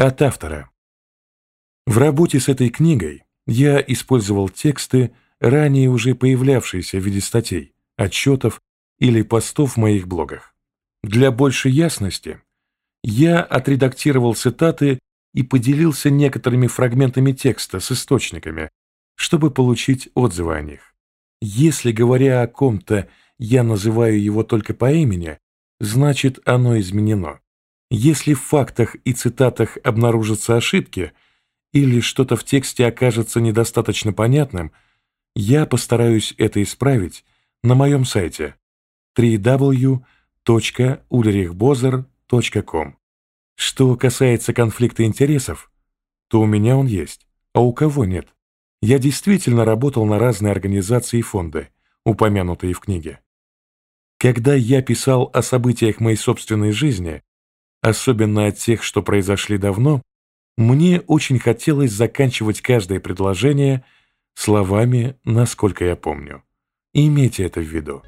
От автора. В работе с этой книгой я использовал тексты, ранее уже появлявшиеся в виде статей, отчетов или постов в моих блогах. Для большей ясности я отредактировал цитаты и поделился некоторыми фрагментами текста с источниками, чтобы получить отзывы о них. Если, говоря о ком-то, я называю его только по имени, значит оно изменено. Если в фактах и цитатах обнаружатся ошибки или что-то в тексте окажется недостаточно понятным, я постараюсь это исправить на моем сайте www.ulrichbozer.com. Что касается конфликта интересов, то у меня он есть, а у кого нет. Я действительно работал на разные организации и фонды, упомянутые в книге. Когда я писал о событиях моей собственной жизни, особенно от тех, что произошли давно, мне очень хотелось заканчивать каждое предложение словами «насколько я помню». Имейте это в виду.